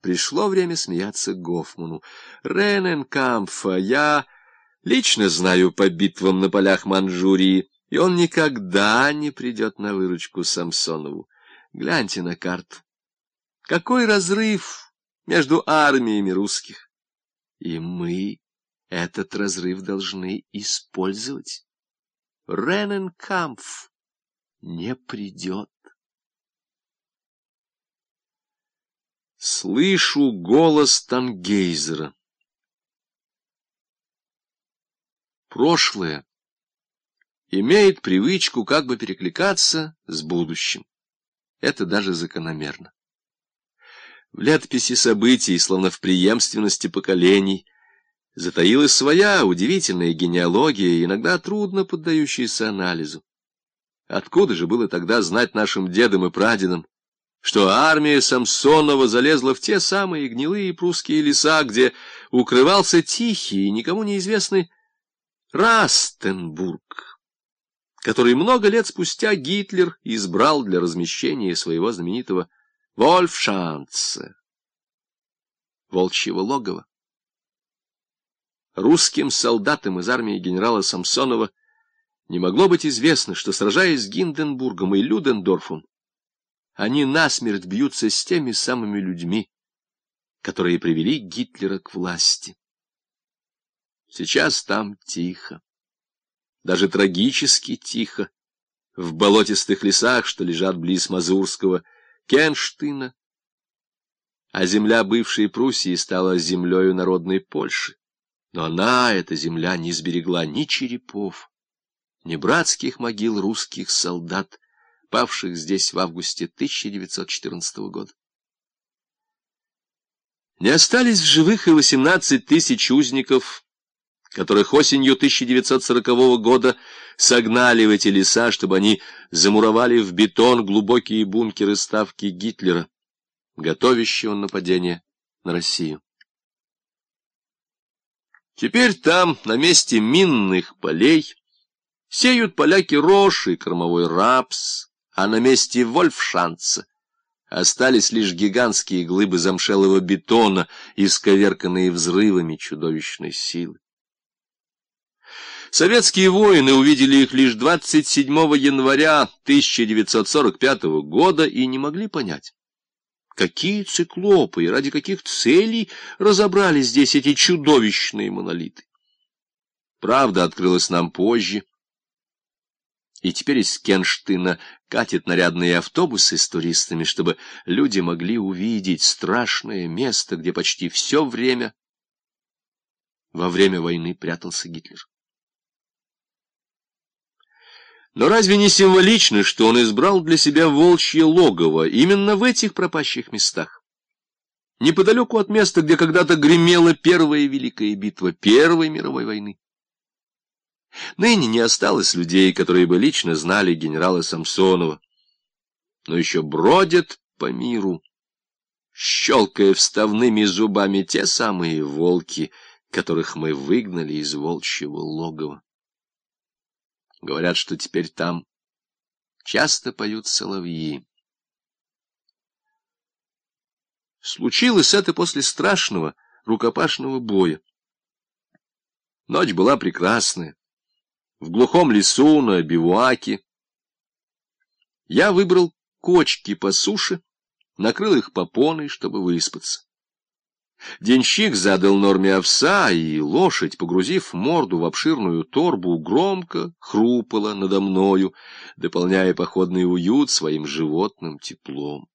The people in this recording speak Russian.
пришло время смеяться Гофману. Рененкампфа я лично знаю по битвам на полях Манчжурии, и он никогда не придет на выручку Самсонову. Гляньте на карту. Какой разрыв между армиями русских! И мы этот разрыв должны использовать. Рененкампф не придет. Слышу голос Тангейзера. Прошлое имеет привычку как бы перекликаться с будущим. Это даже закономерно. В летописи событий, словно в преемственности поколений, затаилась своя удивительная генеалогия, иногда трудно поддающаяся анализу. Откуда же было тогда знать нашим дедам и прадедам, что армия Самсонова залезла в те самые гнилые прусские леса, где укрывался тихий и никому неизвестный Растенбург, который много лет спустя Гитлер избрал для размещения своего знаменитого Вольфшанца, волчьего логова. Русским солдатам из армии генерала Самсонова не могло быть известно, что, сражаясь с Гинденбургом и Людендорфом, они насмерть бьются с теми самыми людьми, которые привели Гитлера к власти. Сейчас там тихо, даже трагически тихо, в болотистых лесах, что лежат близ Мазурского, Кенштына, а земля бывшей Пруссии стала землею народной Польши. Но она, эта земля, не сберегла ни черепов, ни братских могил русских солдат, павших здесь в августе 1914 года. Не остались в живых и 18 тысяч узников, которых осенью 1940 года согнали в эти леса, чтобы они замуровали в бетон глубокие бункеры ставки Гитлера, готовящего нападение на Россию. Теперь там, на месте минных полей, сеют поляки рожь и кормовой рапс, а на месте Вольфшанца остались лишь гигантские глыбы замшелого бетона, исковерканные взрывами чудовищной силы. Советские воины увидели их лишь 27 января 1945 года и не могли понять, какие циклопы и ради каких целей разобрали здесь эти чудовищные монолиты. Правда открылась нам позже, и теперь из Кенштына катят нарядные автобусы с туристами, чтобы люди могли увидеть страшное место, где почти все время во время войны прятался Гитлер. Но разве не символично, что он избрал для себя волчье логово именно в этих пропащих местах? Неподалеку от места, где когда-то гремела первая великая битва Первой мировой войны. Ныне не осталось людей, которые бы лично знали генерала Самсонова, но еще бродят по миру, щелкая вставными зубами те самые волки, которых мы выгнали из волчьего логова. Говорят, что теперь там часто поют соловьи. Случилось это после страшного рукопашного боя. Ночь была прекрасная в глухом лесу, на бивуаке. Я выбрал кочки по суше, накрыл их попоной, чтобы выспаться. Денщик задал норме овса, и лошадь, погрузив морду в обширную торбу, громко хрупала надо мною, дополняя походный уют своим животным теплом.